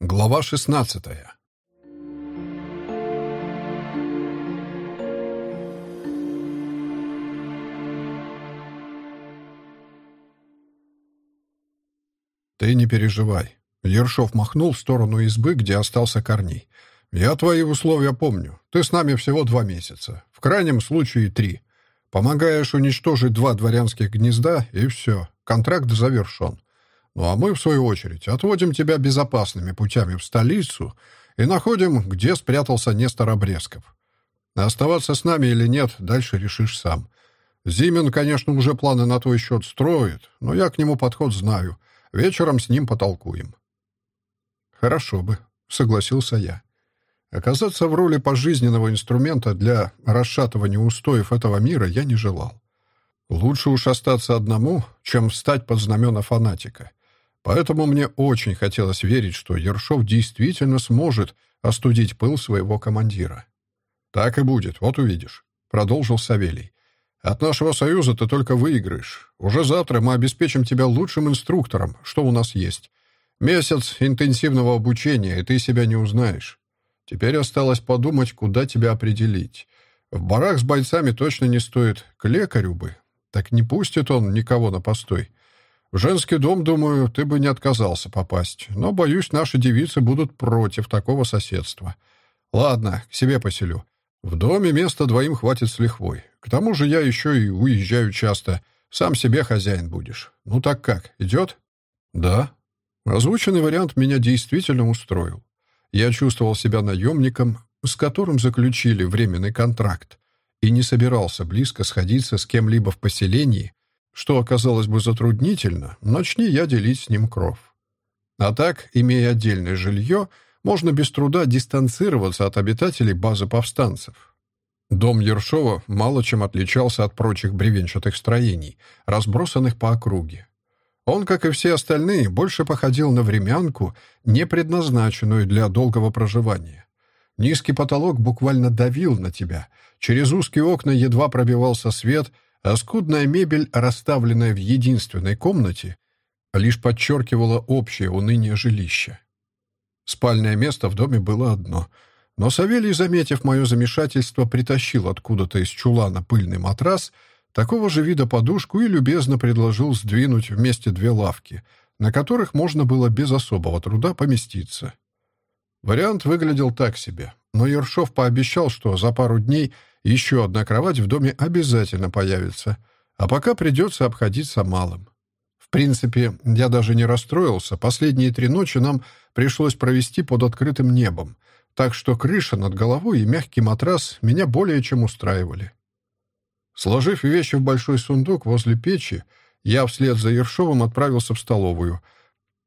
Глава шестнадцатая «Ты не переживай». Ершов махнул в сторону избы, где остался Корней. «Я твои условия помню. Ты с нами всего два месяца. В крайнем случае три. Помогаешь уничтожить два дворянских гнезда, и все. Контракт завершен. Ну а мы, в свою очередь, отводим тебя безопасными путями в столицу и находим, где спрятался Нестор Обрезков. Оставаться с нами или нет, дальше решишь сам. Зимин, конечно, уже планы на твой счет строит, но я к нему подход знаю. Вечером с ним потолкуем. Хорошо бы, согласился я. Оказаться в роли пожизненного инструмента для расшатывания устоев этого мира я не желал. Лучше уж остаться одному, чем встать под знамена фанатика. Поэтому мне очень хотелось верить, что Ершов действительно сможет остудить пыл своего командира. «Так и будет, вот увидишь», — продолжил Савелий. «От нашего союза ты только выиграешь. Уже завтра мы обеспечим тебя лучшим инструктором, что у нас есть. Месяц интенсивного обучения, и ты себя не узнаешь. Теперь осталось подумать, куда тебя определить. В барах с бойцами точно не стоит. К лекарю бы. Так не пустит он никого на постой. В женский дом, думаю, ты бы не отказался попасть, но, боюсь, наши девицы будут против такого соседства. Ладно, к себе поселю. В доме места двоим хватит с лихвой. К тому же я еще и уезжаю часто. Сам себе хозяин будешь. Ну так как, идет? Да. Озвученный вариант меня действительно устроил. Я чувствовал себя наемником, с которым заключили временный контракт, и не собирался близко сходиться с кем-либо в поселении, что оказалось бы затруднительно, начни я делить с ним кров. А так, имея отдельное жилье, можно без труда дистанцироваться от обитателей базы повстанцев. Дом Ершова мало чем отличался от прочих бревенчатых строений, разбросанных по округе. Он, как и все остальные, больше походил на времянку, не предназначенную для долгого проживания. Низкий потолок буквально давил на тебя. Через узкие окна едва пробивался свет — а скудная мебель, расставленная в единственной комнате, лишь подчеркивала общее уныние жилища. Спальное место в доме было одно, но Савелий, заметив мое замешательство, притащил откуда-то из чулана пыльный матрас, такого же вида подушку и любезно предложил сдвинуть вместе две лавки, на которых можно было без особого труда поместиться. Вариант выглядел так себе, но Ершов пообещал, что за пару дней еще одна кровать в доме обязательно появится, а пока придется обходиться малым. В принципе, я даже не расстроился. Последние три ночи нам пришлось провести под открытым небом, так что крыша над головой и мягкий матрас меня более чем устраивали. Сложив вещи в большой сундук возле печи, я вслед за Ершовым отправился в столовую.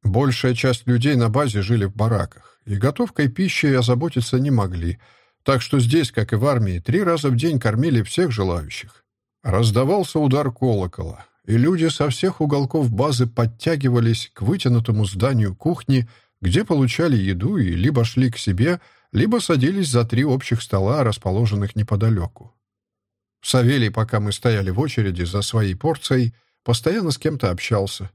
Большая часть людей на базе жили в бараках, и готовкой пищи озаботиться не могли — так что здесь, как и в армии, три раза в день кормили всех желающих. Раздавался удар колокола, и люди со всех уголков базы подтягивались к вытянутому зданию кухни, где получали еду и либо шли к себе, либо садились за три общих стола, расположенных неподалеку. Савелий, пока мы стояли в очереди за своей порцией, постоянно с кем-то общался.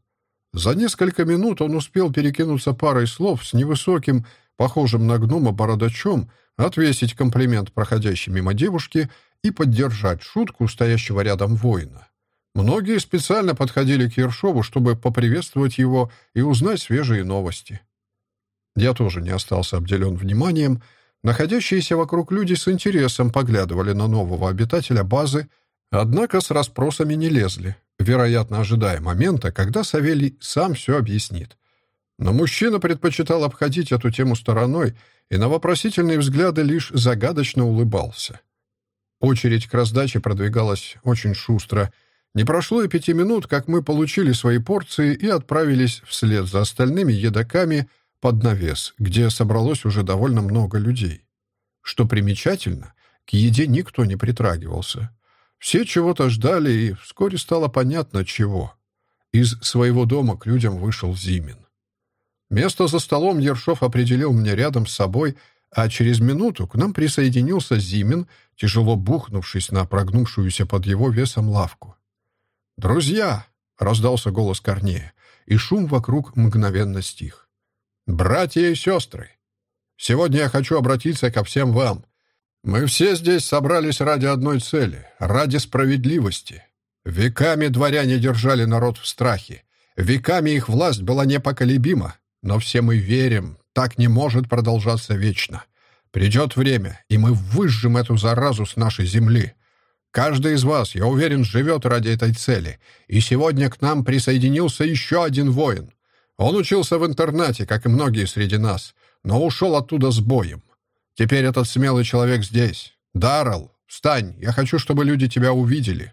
За несколько минут он успел перекинуться парой слов с невысоким, похожим на гнома бородачом, отвесить комплимент проходящей мимо девушке и поддержать шутку стоящего рядом воина. Многие специально подходили к Ершову, чтобы поприветствовать его и узнать свежие новости. Я тоже не остался обделен вниманием. Находящиеся вокруг люди с интересом поглядывали на нового обитателя базы, однако с расспросами не лезли, вероятно, ожидая момента, когда Савелий сам все объяснит. Но мужчина предпочитал обходить эту тему стороной и на вопросительные взгляды лишь загадочно улыбался. Очередь к раздаче продвигалась очень шустро. Не прошло и пяти минут, как мы получили свои порции и отправились вслед за остальными едоками под навес, где собралось уже довольно много людей. Что примечательно, к еде никто не притрагивался. Все чего-то ждали, и вскоре стало понятно, чего. Из своего дома к людям вышел Зимин. Место за столом Ершов определил мне рядом с собой, а через минуту к нам присоединился Зимин, тяжело бухнувшись на прогнувшуюся под его весом лавку. «Друзья!» — раздался голос Корнея, и шум вокруг мгновенно стих. Братья и сестры, сегодня я хочу обратиться ко всем вам. Мы все здесь собрались ради одной цели, ради справедливости. Веками дворяне держали народ в страхе. Веками их власть была непоколебима. Но все мы верим, так не может продолжаться вечно. Придет время, и мы выжжем эту заразу с нашей земли. Каждый из вас, я уверен, живет ради этой цели. И сегодня к нам присоединился еще один воин. Он учился в интернате, как и многие среди нас, но ушел оттуда с боем. Теперь этот смелый человек здесь. Даррелл, встань, я хочу, чтобы люди тебя увидели.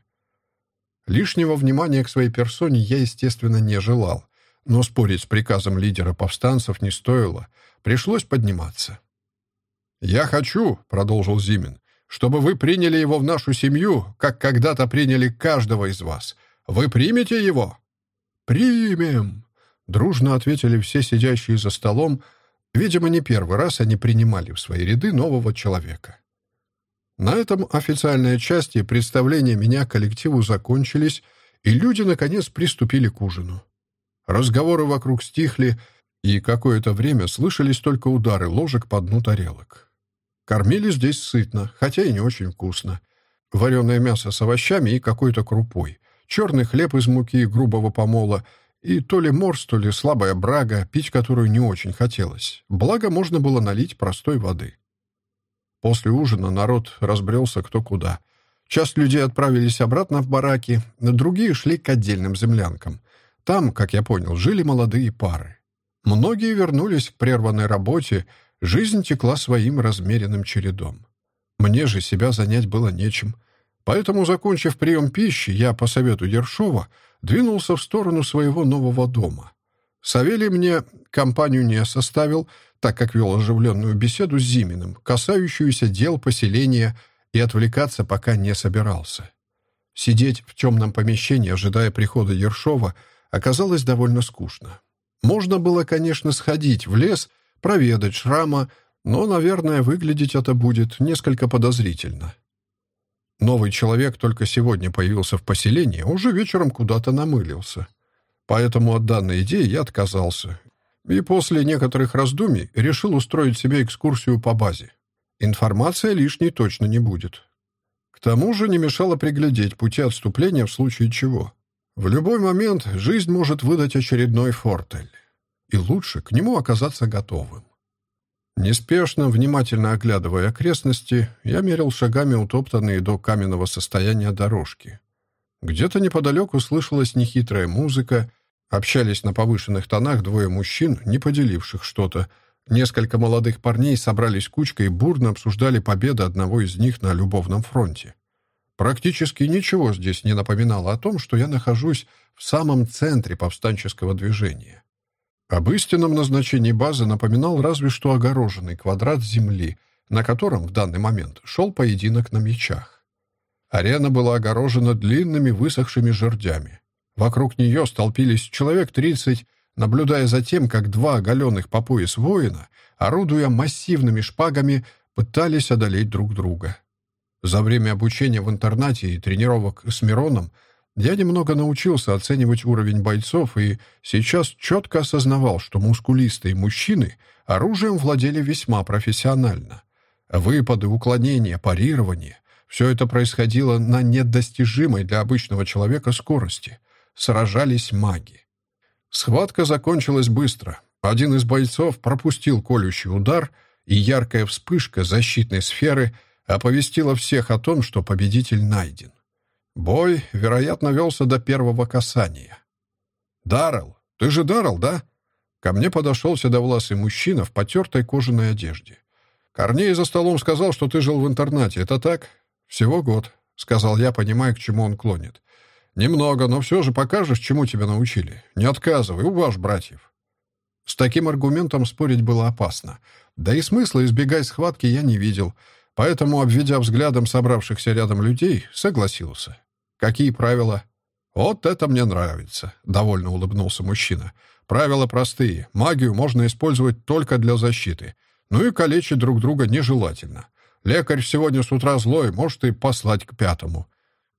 Лишнего внимания к своей персоне я, естественно, не желал, но спорить с приказом лидера повстанцев не стоило. Пришлось подниматься. «Я хочу», — продолжил Зимин, «чтобы вы приняли его в нашу семью, как когда-то приняли каждого из вас. Вы примете его?» «Примем», — дружно ответили все сидящие за столом. Видимо, не первый раз они принимали в свои ряды нового человека. На этом официальная часть и представления меня коллективу закончились, и люди, наконец, приступили к ужину. Разговоры вокруг стихли, и какое-то время слышались только удары ложек по дну тарелок. Кормили здесь сытно, хотя и не очень вкусно. Вареное мясо с овощами и какой-то крупой, черный хлеб из муки грубого помола и то ли морс, то ли слабая брага, пить которую не очень хотелось. Благо, можно было налить простой воды. После ужина народ разбрелся кто куда. Часть людей отправились обратно в бараки, другие шли к отдельным землянкам. Там, как я понял, жили молодые пары. Многие вернулись к прерванной работе, жизнь текла своим размеренным чередом. Мне же себя занять было нечем. Поэтому, закончив прием пищи, я, по совету Ершова, двинулся в сторону своего нового дома. Савелий мне компанию не составил, так как вел оживленную беседу с Зиминым, касающуюся дел поселения, и отвлекаться пока не собирался. Сидеть в темном помещении, ожидая прихода Ершова, оказалось довольно скучно. Можно было, конечно, сходить в лес, проведать шрама, но, наверное, выглядеть это будет несколько подозрительно. Новый человек только сегодня появился в поселении, уже вечером куда-то намылился. Поэтому от данной идеи я отказался и после некоторых раздумий решил устроить себе экскурсию по базе. Информация лишней точно не будет. К тому же не мешало приглядеть пути отступления в случае чего. В любой момент жизнь может выдать очередной фортель. И лучше к нему оказаться готовым. Неспешно, внимательно оглядывая окрестности, я мерил шагами утоптанные до каменного состояния дорожки. Где-то неподалеку слышалась нехитрая музыка — Общались на повышенных тонах двое мужчин, не поделивших что-то. Несколько молодых парней собрались кучкой и бурно обсуждали победы одного из них на любовном фронте. Практически ничего здесь не напоминало о том, что я нахожусь в самом центре повстанческого движения. Об истинном назначении базы напоминал разве что огороженный квадрат земли, на котором в данный момент шел поединок на мечах. Арена была огорожена длинными высохшими жердями. Вокруг нее столпились человек тридцать, наблюдая за тем, как два оголенных по пояс воина, орудуя массивными шпагами, пытались одолеть друг друга. За время обучения в интернате и тренировок с Мироном я немного научился оценивать уровень бойцов и сейчас четко осознавал, что мускулистые мужчины оружием владели весьма профессионально. Выпады, уклонения, парирование — все это происходило на недостижимой для обычного человека скорости — сражались маги. Схватка закончилась быстро. Один из бойцов пропустил колющий удар, и яркая вспышка защитной сферы оповестила всех о том, что победитель найден. Бой, вероятно, велся до первого касания. «Даррелл! Ты же Даррелл, да?» Ко мне подошел седовласый мужчина в потертой кожаной одежде. «Корней за столом сказал, что ты жил в интернате. Это так?» «Всего год», — сказал я, понимая, к чему он клонит. «Немного, но все же покажешь, чему тебя научили. Не отказывай, уважь братьев». С таким аргументом спорить было опасно. Да и смысла избегать схватки я не видел, поэтому, обведя взглядом собравшихся рядом людей, согласился. «Какие правила?» «Вот это мне нравится», — довольно улыбнулся мужчина. «Правила простые. Магию можно использовать только для защиты. Ну и калечить друг друга нежелательно. Лекарь сегодня с утра злой, может и послать к пятому.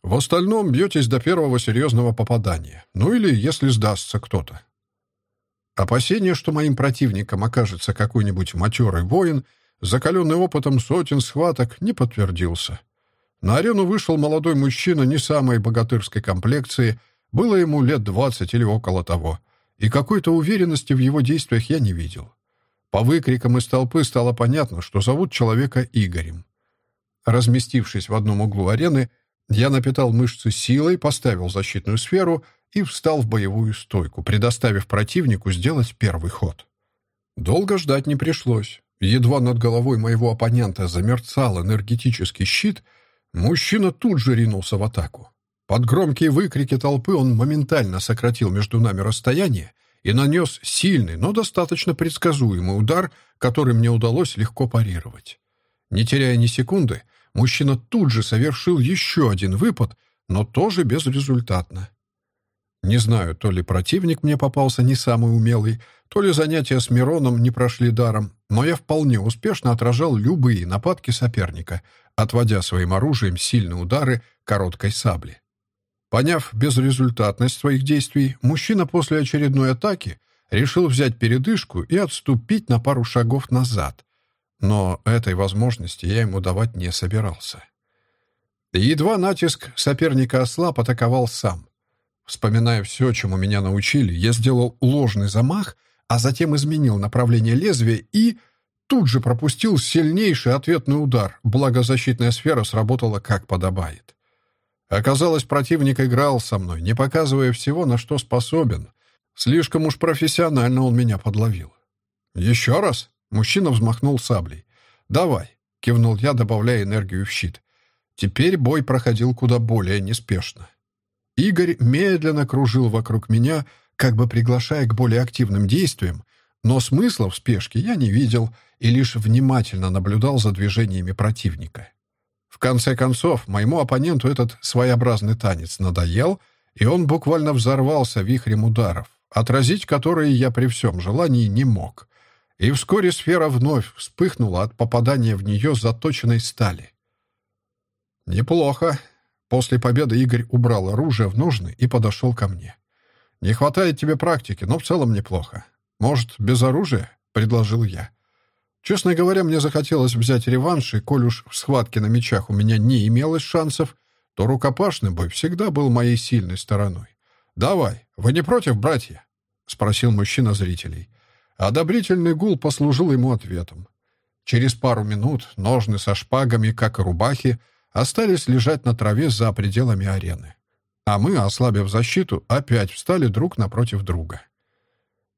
В остальном бьетесь до первого серьезного попадания. Ну или если сдастся кто-то. Опасение, что моим противником окажется какой-нибудь матерый воин, закаленный опытом сотен схваток, не подтвердился. На арену вышел молодой мужчина не самой богатырской комплекции, было ему лет двадцать или около того, и какой-то уверенности в его действиях я не видел. По выкрикам из толпы стало понятно, что зовут человека Игорем. Разместившись в одном углу арены, я напитал мышцы силой, поставил защитную сферу и встал в боевую стойку, предоставив противнику сделать первый ход. Долго ждать не пришлось. Едва над головой моего оппонента замерцал энергетический щит, мужчина тут же ринулся в атаку. Под громкие выкрики толпы он моментально сократил между нами расстояние и нанес сильный, но достаточно предсказуемый удар, который мне удалось легко парировать. Не теряя ни секунды, мужчина тут же совершил еще один выпад, но тоже безрезультатно. Не знаю, то ли противник мне попался не самый умелый, то ли занятия с Мироном не прошли даром, но я вполне успешно отражал любые нападки соперника, отводя своим оружием сильные удары короткой сабли. Поняв безрезультатность своих действий, мужчина после очередной атаки решил взять передышку и отступить на пару шагов назад. Но этой возможности я ему давать не собирался. Едва натиск соперника ослаб, атаковал сам. Вспоминая все, чему меня научили, я сделал ложный замах, а затем изменил направление лезвия и тут же пропустил сильнейший ответный удар, благо защитная сфера сработала как подобает. Оказалось, противник играл со мной, не показывая всего, на что способен. Слишком уж профессионально он меня подловил. «Еще раз?» — мужчина взмахнул саблей. «Давай», — кивнул я, добавляя энергию в щит. Теперь бой проходил куда более неспешно. Игорь медленно кружил вокруг меня, как бы приглашая к более активным действиям, но смысла в спешке я не видел и лишь внимательно наблюдал за движениями противника. В конце концов, моему оппоненту этот своеобразный танец надоел, и он буквально взорвался вихрем ударов, отразить которые я при всем желании не мог. И вскоре сфера вновь вспыхнула от попадания в нее заточенной стали. «Неплохо», После победы Игорь убрал оружие в ножны и подошел ко мне. «Не хватает тебе практики, но в целом неплохо. Может, без оружия?» — предложил я. Честно говоря, мне захотелось взять реванш, и коль уж в схватке на мечах у меня не имелось шансов, то рукопашный бой всегда был моей сильной стороной. «Давай, вы не против, братья?» — спросил мужчина зрителей. Одобрительный гул послужил ему ответом. Через пару минут ножны со шпагами, как и рубахи, остались лежать на траве за пределами арены. А мы, ослабив защиту, опять встали друг напротив друга.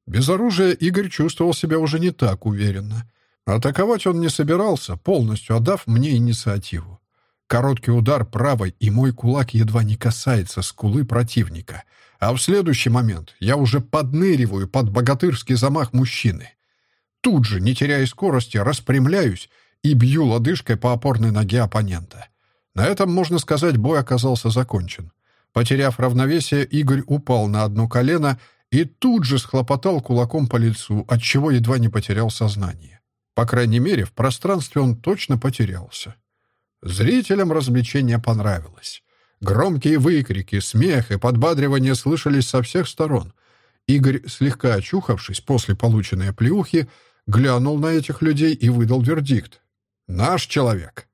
Без оружия Игорь чувствовал себя уже не так уверенно. Атаковать он не собирался, полностью отдав мне инициативу. Короткий удар правой, и мой кулак едва не касается скулы противника. А в следующий момент я уже подныриваю под богатырский замах мужчины. Тут же, не теряя скорости, распрямляюсь и бью лодыжкой по опорной ноге оппонента. На этом, можно сказать, бой оказался закончен. Потеряв равновесие, Игорь упал на одно колено и тут же схлопотал кулаком по лицу, отчего едва не потерял сознание. По крайней мере, в пространстве он точно потерялся. Зрителям развлечение понравилось. Громкие выкрики, смех и подбадривание слышались со всех сторон. Игорь, слегка очухавшись после полученной оплеухи, глянул на этих людей и выдал вердикт. «Наш человек».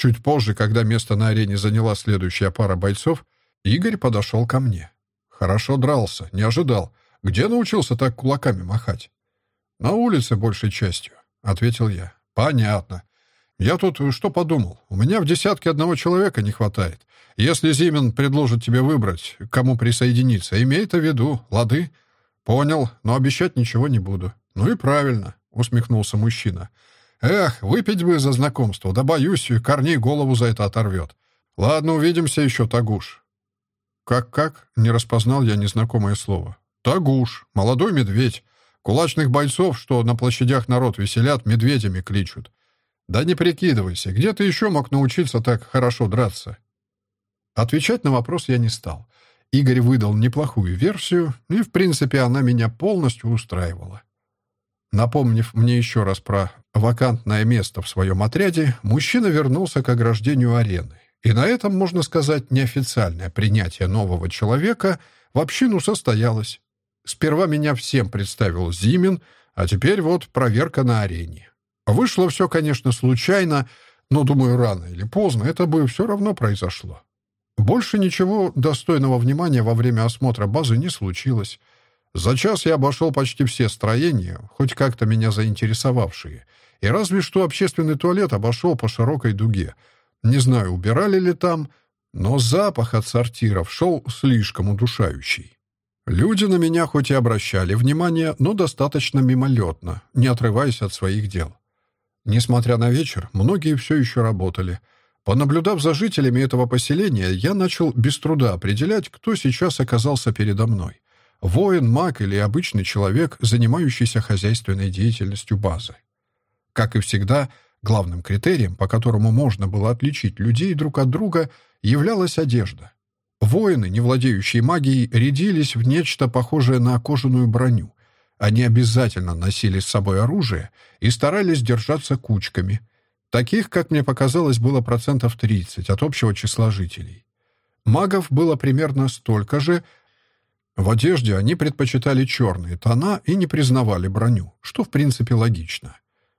Чуть позже, когда место на арене заняла следующая пара бойцов, Игорь подошел ко мне. Хорошо дрался, не ожидал. Где научился так кулаками махать? На улице большей частью, — ответил я. Понятно. Я тут что подумал? У меня в десятке одного человека не хватает. Если Зимин предложит тебе выбрать, кому присоединиться, имей это в виду, лады? Понял, но обещать ничего не буду. Ну и правильно, — усмехнулся мужчина. Эх, выпить бы за знакомство, да боюсь, Корней голову за это оторвет. Ладно, увидимся еще, Тагуш. Как-как? Не распознал я незнакомое слово. Тагуш, молодой медведь. Кулачных бойцов, что на площадях народ веселят, медведями кличут. Да не прикидывайся, где ты еще мог научиться так хорошо драться? Отвечать на вопрос я не стал. Игорь выдал неплохую версию, и, в принципе, она меня полностью устраивала. Напомнив мне еще раз про вакантное место в своем отряде, мужчина вернулся к ограждению арены. И на этом, можно сказать, неофициальное принятие нового человека в общину состоялось. Сперва меня всем представил Зимин, а теперь вот проверка на арене. Вышло все, конечно, случайно, но, думаю, рано или поздно это бы все равно произошло. Больше ничего достойного внимания во время осмотра базы не случилось. За час я обошел почти все строения, хоть как-то меня заинтересовавшие, и разве что общественный туалет обошел по широкой дуге. Не знаю, убирали ли там, но запах от сортиров шел слишком удушающий. Люди на меня хоть и обращали внимание, но достаточно мимолетно, не отрываясь от своих дел. Несмотря на вечер, многие все еще работали. Понаблюдав за жителями этого поселения, я начал без труда определять, кто сейчас оказался передо мной. Воин, маг или обычный человек, занимающийся хозяйственной деятельностью базы. Как и всегда, главным критерием, по которому можно было отличить людей друг от друга, являлась одежда. Воины, не владеющие магией, рядились в нечто похожее на кожаную броню. Они обязательно носили с собой оружие и старались держаться кучками. Таких, как мне показалось, было процентов 30 от общего числа жителей. Магов было примерно столько же. В одежде они предпочитали черные тона и не признавали броню, что в принципе логично.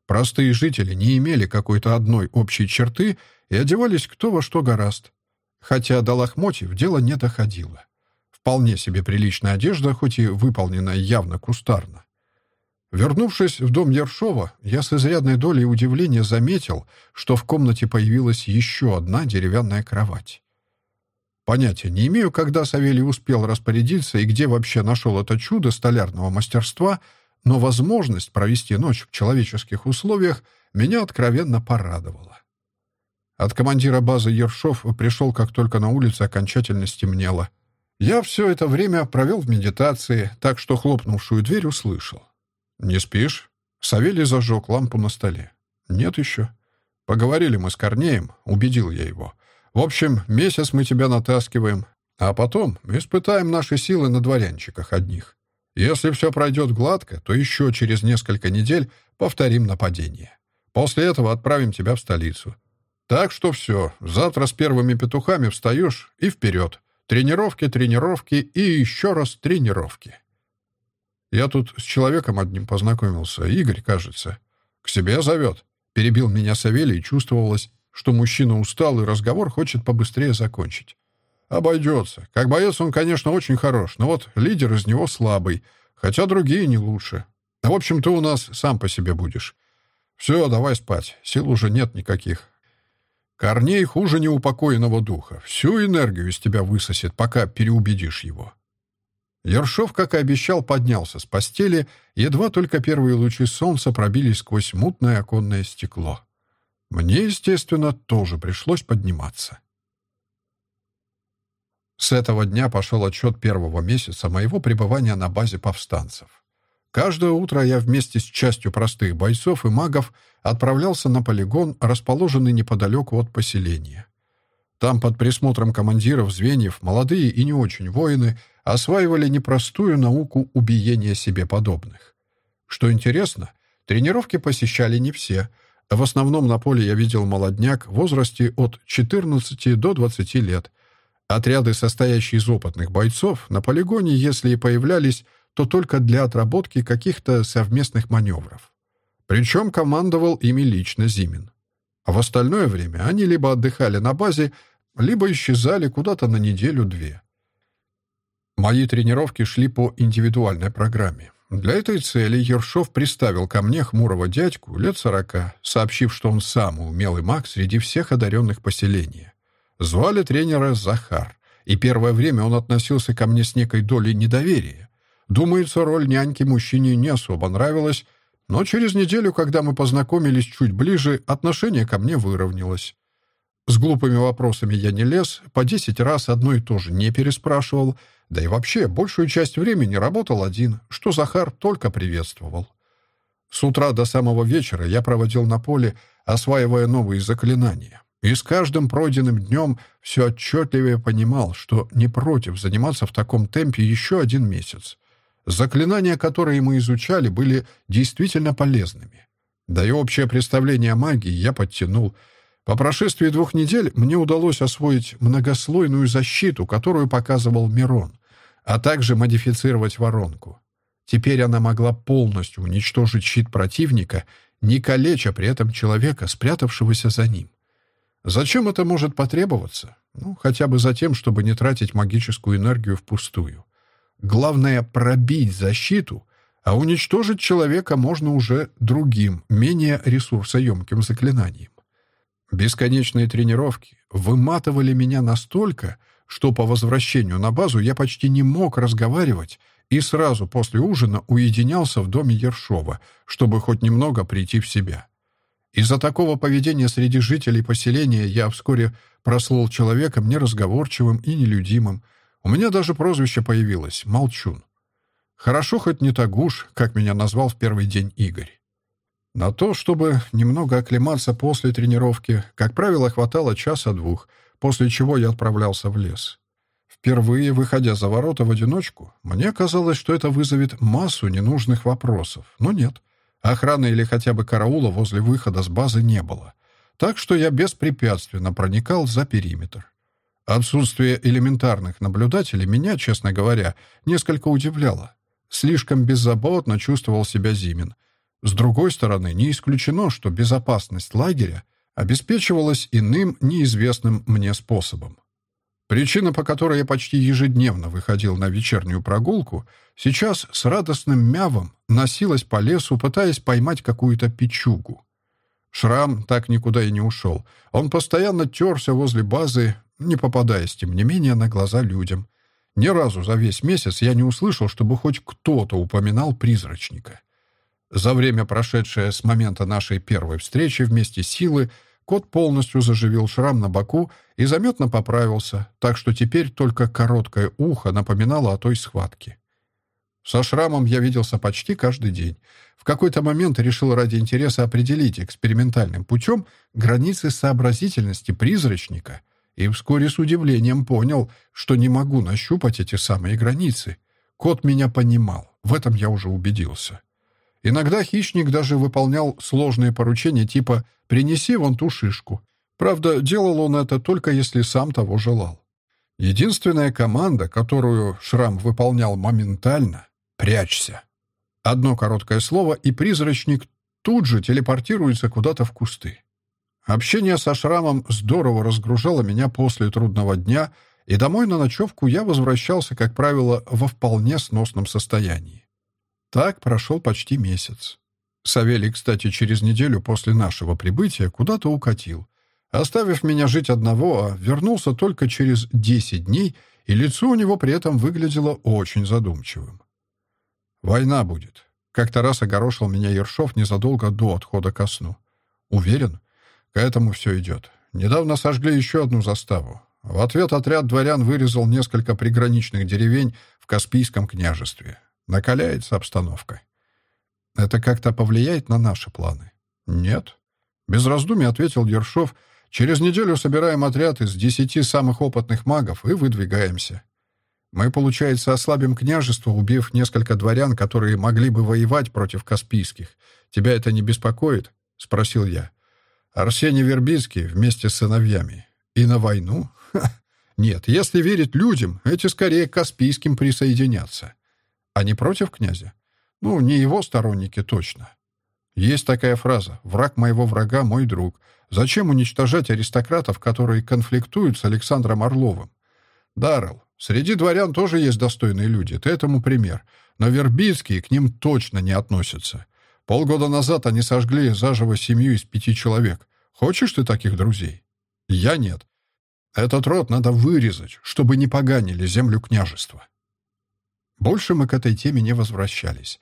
Простые жители не имели какой-то одной общей черты и одевались кто во что гораст хотя до лохмотьев дело не доходило. Вполне себе приличная одежда, хоть и выполненная явно кустарно. Вернувшись в дом Ершова, я с изрядной долей удивления заметил, что в комнате появилась еще одна деревянная кровать. Понятия не имею, когда Савелий успел распорядиться и где вообще нашел это чудо столярного мастерства, но возможность провести ночь в человеческих условиях меня откровенно порадовала. От командира базы Ершов пришел, как только на улице окончательно стемнело. Я все это время провел в медитации, так что хлопнувшую дверь услышал. «Не спишь?» Савелий зажег лампу на столе. «Нет еще». «Поговорили мы с Корнеем», — убедил я его. «В общем, месяц мы тебя натаскиваем, а потом испытаем наши силы на дворянчиках одних. Если все пройдет гладко, то еще через несколько недель повторим нападение. После этого отправим тебя в столицу. Так что все, завтра с первыми петухами встаешь и вперед. Тренировки, тренировки и еще раз тренировки. Я тут с человеком одним познакомился, Игорь, кажется. К себе зовет. Перебил меня Савелий, чувствовалось, что мужчина устал и разговор хочет побыстрее закончить. Обойдется. Как боец он, конечно, очень хорош, но вот лидер из него слабый, хотя другие не лучше. В общем, ты у нас сам по себе будешь. Все, давай спать. Сил уже нет никаких. Корней хуже неупокоенного духа. Всю энергию из тебя высосет, пока переубедишь его. Ершов, как и обещал, поднялся с постели, едва только первые лучи солнца пробились сквозь мутное оконное стекло. Мне, естественно, тоже пришлось подниматься. С этого дня пошел отчет первого месяца моего пребывания на базе повстанцев. Каждое утро я вместе с частью простых бойцов и магов отправлялся на полигон, расположенный неподалеку от поселения. Там под присмотром командиров звеньев молодые и не очень воины осваивали непростую науку убиения себе подобных. Что интересно, тренировки посещали не все. В основном на поле я видел молодняк в возрасте от 14 до 20 лет. Отряды, состоящие из опытных бойцов, на полигоне, если и появлялись, то только для отработки каких-то совместных маневров. Причем командовал ими лично Зимин. А в остальное время они либо отдыхали на базе, либо исчезали куда-то на неделю-две. Мои тренировки шли по индивидуальной программе. Для этой цели Ершов приставил ко мне хмурого дядьку лет сорока, сообщив, что он самый умелый маг среди всех одаренных поселения. Звали тренера Захар, и первое время он относился ко мне с некой долей недоверия. Думается, роль няньки мужчине не особо нравилась, но через неделю, когда мы познакомились чуть ближе, отношение ко мне выровнялось. С глупыми вопросами я не лез, по десять раз одно и то же не переспрашивал, да и вообще большую часть времени работал один, что Захар только приветствовал. С утра до самого вечера я проводил на поле, осваивая новые заклинания. И с каждым пройденным днем все отчетливее понимал, что не против заниматься в таком темпе еще один месяц. Заклинания, которые мы изучали, были действительно полезными. Да и общее представление о магии я подтянул. По прошествии двух недель мне удалось освоить многослойную защиту, которую показывал Мирон, а также модифицировать воронку. Теперь она могла полностью уничтожить щит противника, не калеча при этом человека, спрятавшегося за ним. Зачем это может потребоваться? Ну, хотя бы за тем, чтобы не тратить магическую энергию впустую. Главное — пробить защиту, а уничтожить человека можно уже другим, менее ресурсоемким заклинанием. Бесконечные тренировки выматывали меня настолько, что по возвращению на базу я почти не мог разговаривать и сразу после ужина уединялся в доме Ершова, чтобы хоть немного прийти в себя. Из-за такого поведения среди жителей поселения я вскоре прослыл человеком неразговорчивым и нелюдимым. У меня даже прозвище появилось — Молчун. Хорошо хоть не Тагуш, как меня назвал в первый день Игорь. На то, чтобы немного оклематься после тренировки, как правило, хватало часа-двух, после чего я отправлялся в лес. Впервые, выходя за ворота в одиночку, мне казалось, что это вызовет массу ненужных вопросов, но нет. Охраны или хотя бы караула возле выхода с базы не было. Так что я беспрепятственно проникал за периметр. Отсутствие элементарных наблюдателей меня, честно говоря, несколько удивляло. Слишком беззаботно чувствовал себя Зимин. С другой стороны, не исключено, что безопасность лагеря обеспечивалась иным, неизвестным мне способом. Причина, по которой я почти ежедневно выходил на вечернюю прогулку, сейчас с радостным мявом носилась по лесу, пытаясь поймать какую-то печугу. Шрам так никуда и не ушел. Он постоянно терся возле базы, не попадаясь, тем не менее, на глаза людям. Ни разу за весь месяц я не услышал, чтобы хоть кто-то упоминал призрачника. За время, прошедшее с момента нашей первой встречи вместе силы, кот полностью заживил шрам на боку и заметно поправился, так что теперь только короткое ухо напоминало о той схватке. Со шрамом я виделся почти каждый день. В какой-то момент решил ради интереса определить экспериментальным путем границы сообразительности призрачника — и вскоре с удивлением понял, что не могу нащупать эти самые границы. Кот меня понимал, в этом я уже убедился. Иногда хищник даже выполнял сложные поручения типа «принеси вон ту шишку». Правда, делал он это только если сам того желал. Единственная команда, которую Шрам выполнял моментально — «прячься». Одно короткое слово, и призрачник тут же телепортируется куда-то в кусты. Общение со Шрамом здорово разгружало меня после трудного дня, и домой на ночевку я возвращался, как правило, во вполне сносном состоянии. Так прошел почти месяц. Савелий, кстати, через неделю после нашего прибытия куда-то укатил, оставив меня жить одного, а вернулся только через десять дней, и лицо у него при этом выглядело очень задумчивым. «Война будет», — как-то раз огорошил меня Ершов незадолго до отхода ко сну. «Уверен?» К этому все идет. Недавно сожгли еще одну заставу. В ответ отряд дворян вырезал несколько приграничных деревень в Каспийском княжестве. Накаляется обстановка. Это как-то повлияет на наши планы? Нет. Без раздумий ответил Ершов. Через неделю собираем отряд из десяти самых опытных магов и выдвигаемся. Мы, получается, ослабим княжество, убив несколько дворян, которые могли бы воевать против Каспийских. Тебя это не беспокоит? Спросил я. Арсений Вербицкий вместе с сыновьями. И на войну? Ха. Нет, если верить людям, эти скорее к Каспийским присоединятся. Не против князя? Ну, не его сторонники точно. Есть такая фраза «враг моего врага – мой друг». Зачем уничтожать аристократов, которые конфликтуют с Александром Орловым? Даррелл, среди дворян тоже есть достойные люди, ты этому пример. Но Вербицкие к ним точно не относятся. Полгода назад они сожгли заживо семью из пяти человек. Хочешь ты таких друзей? Я нет. Этот род надо вырезать, чтобы не поганили землю княжества. Больше мы к этой теме не возвращались.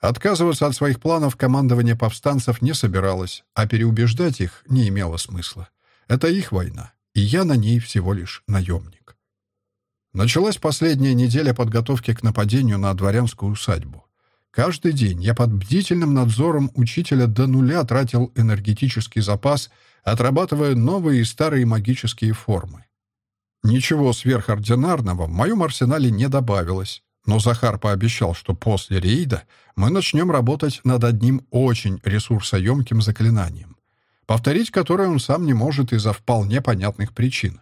Отказываться от своих планов командование повстанцев не собиралось, а переубеждать их не имело смысла. Это их война, и я на ней всего лишь наемник. Началась последняя неделя подготовки к нападению на дворянскую усадьбу. Каждый день я под бдительным надзором учителя до нуля тратил энергетический запас, отрабатывая новые и старые магические формы. Ничего сверхординарного в моем арсенале не добавилось, но Захар пообещал, что после рейда мы начнем работать над одним очень ресурсоемким заклинанием, повторить которое он сам не может из-за вполне понятных причин.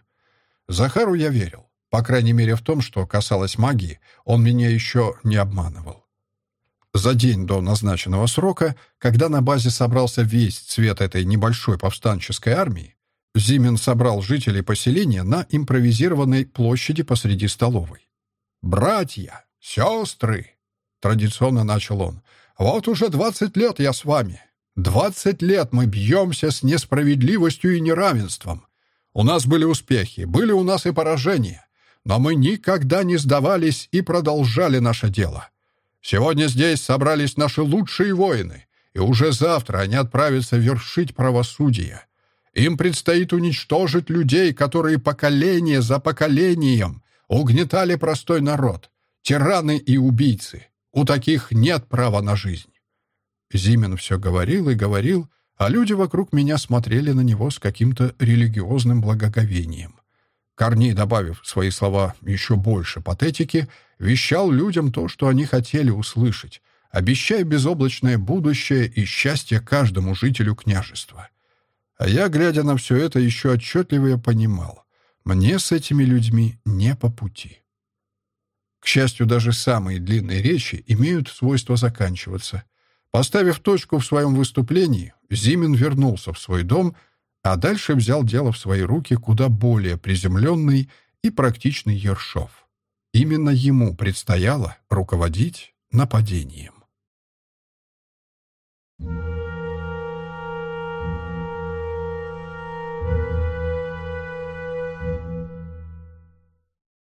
Захару я верил, по крайней мере в том, что касалось магии, он меня еще не обманывал. За день до назначенного срока, когда на базе собрался весь цвет этой небольшой повстанческой армии, Зимин собрал жителей поселения на импровизированной площади посреди столовой. «Братья, сестры!» — традиционно начал он. «Вот уже двадцать лет я с вами. Двадцать лет мы бьемся с несправедливостью и неравенством. У нас были успехи, были у нас и поражения, но мы никогда не сдавались и продолжали наше дело. Сегодня здесь собрались наши лучшие воины, и уже завтра они отправятся вершить правосудие. Им предстоит уничтожить людей, которые поколение за поколением угнетали простой народ, тираны и убийцы. У таких нет права на жизнь. Зимин все говорил и говорил, а люди вокруг меня смотрели на него с каким-то религиозным благоговением. Корней, добавив свои слова еще больше патетики, вещал людям то, что они хотели услышать, обещая безоблачное будущее и счастье каждому жителю княжества. А я, глядя на все это, еще отчетливее понимал, мне с этими людьми не по пути. К счастью, даже самые длинные речи имеют свойство заканчиваться. Поставив точку в своем выступлении, Зимин вернулся в свой дом, а дальше взял дело в свои руки куда более приземленный и практичный Ершов. Именно ему предстояло руководить нападением.